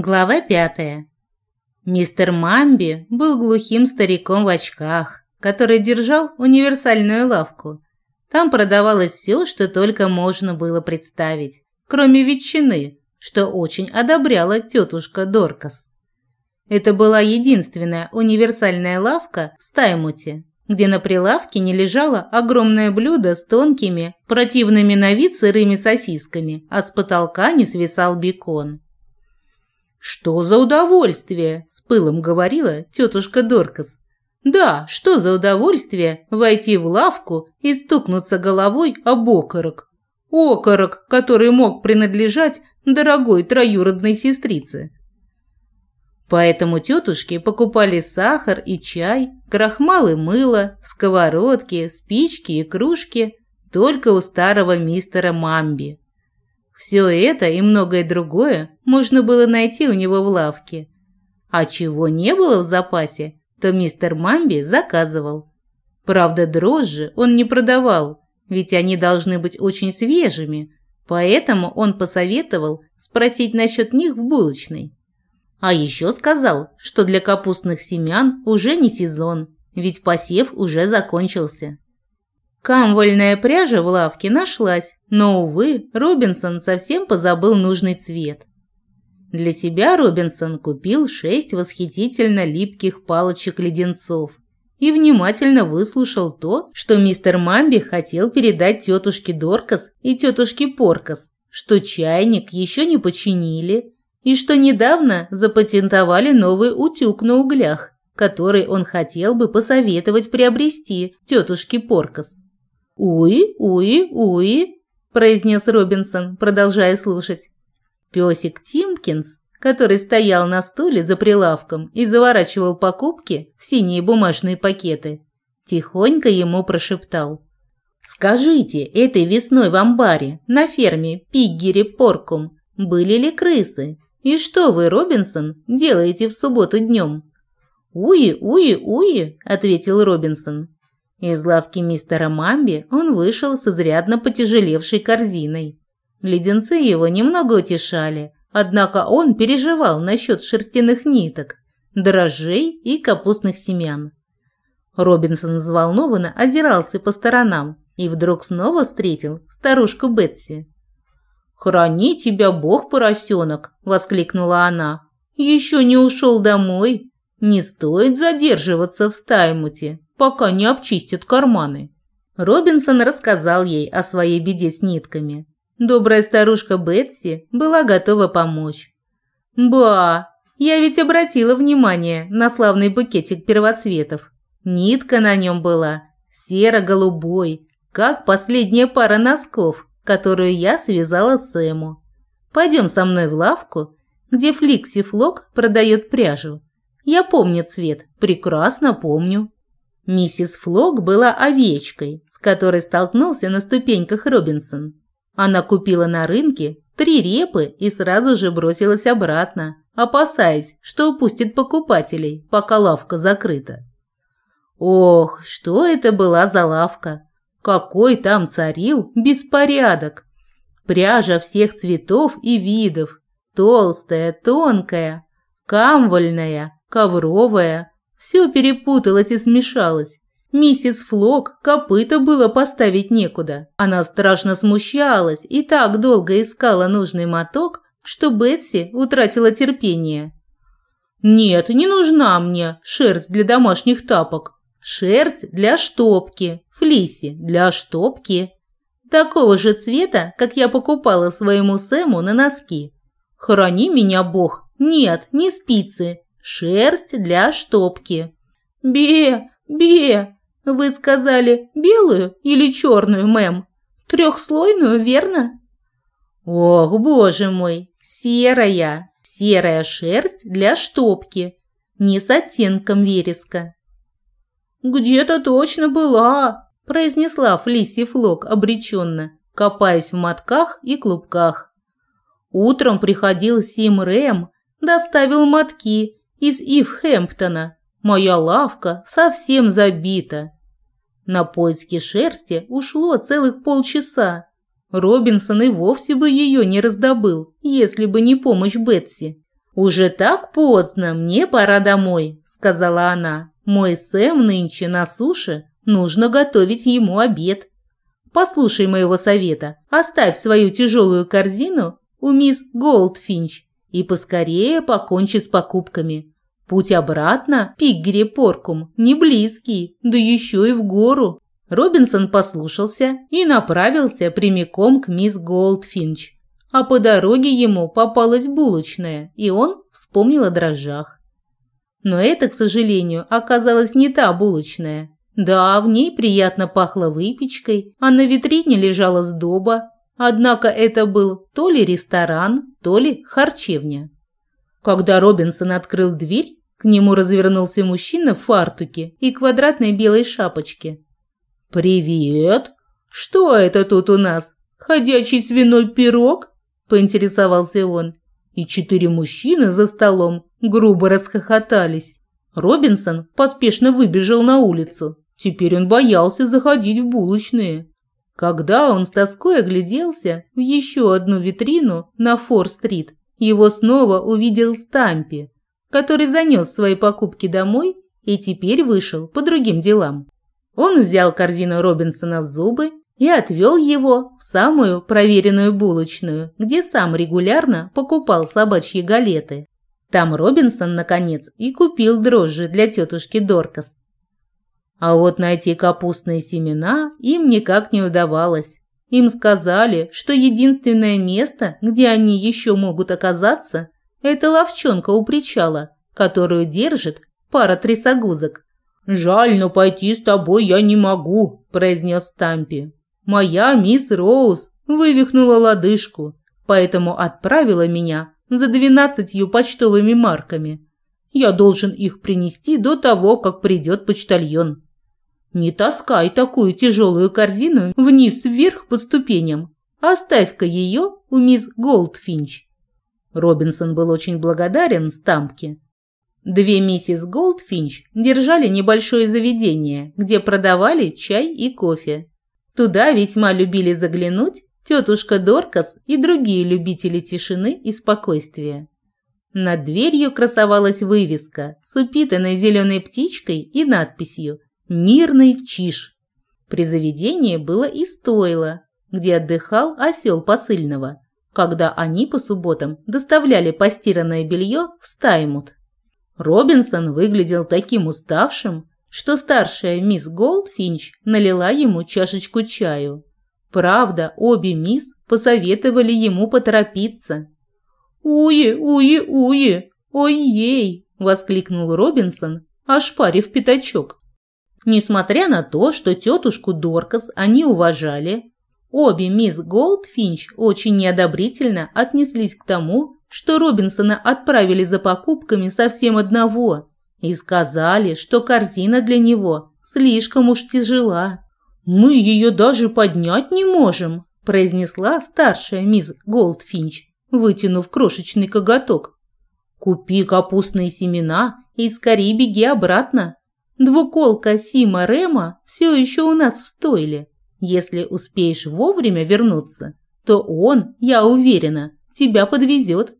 Глава пятая. Мистер Мамби был глухим стариком в очках, который держал универсальную лавку. Там продавалось все, что только можно было представить, кроме ветчины, что очень одобряла тетушка Доркас. Это была единственная универсальная лавка в Стаймуте, где на прилавке не лежало огромное блюдо с тонкими, противными на вид сырыми сосисками, а с потолка не свисал бекон. «Что за удовольствие!» – с пылом говорила тетушка Доркас. «Да, что за удовольствие войти в лавку и стукнуться головой об окорок. Окорок, который мог принадлежать дорогой троюродной сестрице». Поэтому тетушки покупали сахар и чай, крахмал и мыло, сковородки, спички и кружки только у старого мистера Мамби. Все это и многое другое можно было найти у него в лавке. А чего не было в запасе, то мистер Мамби заказывал. Правда, дрожжи он не продавал, ведь они должны быть очень свежими, поэтому он посоветовал спросить насчет них в булочной. А еще сказал, что для капустных семян уже не сезон, ведь посев уже закончился. Камвольная пряжа в лавке нашлась, но, увы, Робинсон совсем позабыл нужный цвет. Для себя Робинсон купил шесть восхитительно липких палочек-леденцов и внимательно выслушал то, что мистер Мамби хотел передать тетушке Доркас и тетушке Поркас, что чайник еще не починили и что недавно запатентовали новый утюг на углях, который он хотел бы посоветовать приобрести тетушке Поркас. «Уи, уи, уи», – произнес Робинсон, продолжая слушать. Песик Тимкинс, который стоял на стуле за прилавком и заворачивал покупки в синие бумажные пакеты, тихонько ему прошептал. «Скажите, этой весной в амбаре на ферме Пиггери Поркум были ли крысы? И что вы, Робинсон, делаете в субботу днем?» «Уи, уи, уи», – ответил Робинсон. Из лавки мистера Мамби он вышел с изрядно потяжелевшей корзиной. Леденцы его немного утешали, однако он переживал насчет шерстяных ниток, дрожжей и капустных семян. Робинсон взволнованно озирался по сторонам и вдруг снова встретил старушку Бетси. «Храни тебя Бог, поросенок!» – воскликнула она. «Еще не ушел домой. Не стоит задерживаться в Стаймуте пока не обчистят карманы. Робинсон рассказал ей о своей беде с нитками. Добрая старушка Бетси была готова помочь. «Ба, я ведь обратила внимание на славный букетик первоцветов. Нитка на нем была серо-голубой, как последняя пара носков, которую я связала Сэму. Пойдем со мной в лавку, где Фликси Флок продает пряжу. Я помню цвет, прекрасно помню». Миссис Флок была овечкой, с которой столкнулся на ступеньках Робинсон. Она купила на рынке три репы и сразу же бросилась обратно, опасаясь, что упустит покупателей, пока лавка закрыта. Ох, что это была за лавка! Какой там царил беспорядок! Пряжа всех цветов и видов, толстая, тонкая, камвольная, ковровая, все перепуталось и смешалось. Миссис Флок копыта было поставить некуда. Она страшно смущалась и так долго искала нужный моток, что Бетси утратила терпение. «Нет, не нужна мне шерсть для домашних тапок. Шерсть для штопки, флиси для штопки. Такого же цвета, как я покупала своему Сэму на носки. Храни меня, Бог. Нет, не спицы, Шерсть для штопки. Бе, бе, вы сказали белую или черную, мэм? Трехслойную, верно? Ох, боже мой, серая, серая шерсть для штопки, не с оттенком вереска. Где-то точно была, произнесла Флисси Флок обреченно, копаясь в мотках и клубках. Утром приходил Сим Рэм, доставил мотки из Ивхэмптона. Моя лавка совсем забита. На поиски шерсти ушло целых полчаса. Робинсон и вовсе бы ее не раздобыл, если бы не помощь Бетси. «Уже так поздно, мне пора домой», – сказала она. «Мой Сэм нынче на суше, нужно готовить ему обед. Послушай моего совета, оставь свою тяжелую корзину у мисс Голдфинч и поскорее покончи с покупками. Путь обратно в Пиггери Поркум не близкий, да еще и в гору». Робинсон послушался и направился прямиком к мисс Голдфинч а по дороге ему попалась булочная, и он вспомнил о дрожжах. Но это, к сожалению, оказалась не та булочная. Да, в ней приятно пахло выпечкой, а на витрине лежала сдоба. Однако это был то ли ресторан, то ли харчевня. Когда Робинсон открыл дверь, к нему развернулся мужчина в фартуке и квадратной белой шапочке. «Привет! Что это тут у нас? Ходячий свиной пирог?» поинтересовался он. И четыре мужчины за столом грубо расхохотались. Робинсон поспешно выбежал на улицу. Теперь он боялся заходить в булочные. Когда он с тоской огляделся в еще одну витрину на Фор-стрит, его снова увидел Стампи, который занес свои покупки домой и теперь вышел по другим делам. Он взял корзину Робинсона в зубы и отвел его в самую проверенную булочную, где сам регулярно покупал собачьи галеты. Там Робинсон, наконец, и купил дрожжи для тетушки Доркас. А вот найти капустные семена им никак не удавалось. Им сказали, что единственное место, где они еще могут оказаться, это ловчонка у причала, которую держит пара трясогузок. «Жаль, но пойти с тобой я не могу», – произнес Стампи. Моя мисс Роуз вывихнула лодыжку, поэтому отправила меня за двенадцатью почтовыми марками. Я должен их принести до того, как придет почтальон. Не таскай такую тяжелую корзину вниз-вверх по ступеням. Оставь-ка ее у мисс Голдфинч. Робинсон был очень благодарен Стампке. Две мисс Голдфинч держали небольшое заведение, где продавали чай и кофе. Туда весьма любили заглянуть тетушка Доркас и другие любители тишины и спокойствия. Над дверью красовалась вывеска с упитанной зеленой птичкой и надписью «Мирный чиж». При заведении было и стойло, где отдыхал осел посыльного, когда они по субботам доставляли постиранное белье в Стаймут. Робинсон выглядел таким уставшим, что старшая мисс Голдфинч налила ему чашечку чаю. Правда, обе мисс посоветовали ему поторопиться. «Уи, уи, уи! Ой-ей!» – воскликнул Робинсон, ошпарив пятачок. Несмотря на то, что тетушку Доркас они уважали, обе мисс Голдфинч очень неодобрительно отнеслись к тому, что Робинсона отправили за покупками совсем одного – и сказали, что корзина для него слишком уж тяжела. «Мы ее даже поднять не можем», – произнесла старшая мисс Голдфинч, вытянув крошечный коготок. «Купи капустные семена и скорее беги обратно. Двуколка Сима Рема все еще у нас в стойле. Если успеешь вовремя вернуться, то он, я уверена, тебя подвезет.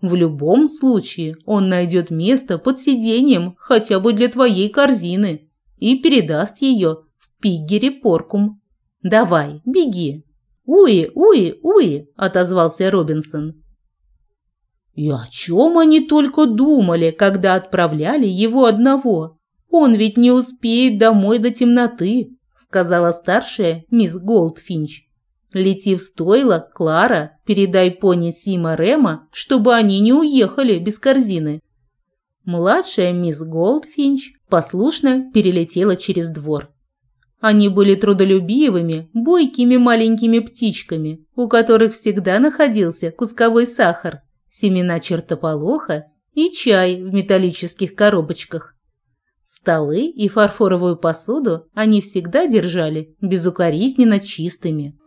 В любом случае он найдет место под сиденьем хотя бы для твоей корзины и передаст ее в Пиггере Поркум. Давай, беги. Уи, уи, уи, отозвался Робинсон. И о чем они только думали, когда отправляли его одного? Он ведь не успеет домой до темноты, сказала старшая мисс Голдфинч. Лети в стойло, Клара, передай пони Сима Рема, чтобы они не уехали без корзины. Младшая мисс Голдфинч послушно перелетела через двор. Они были трудолюбивыми, бойкими маленькими птичками, у которых всегда находился кусковой сахар, семена чертополоха и чай в металлических коробочках. Столы и фарфоровую посуду они всегда держали безукоризненно чистыми.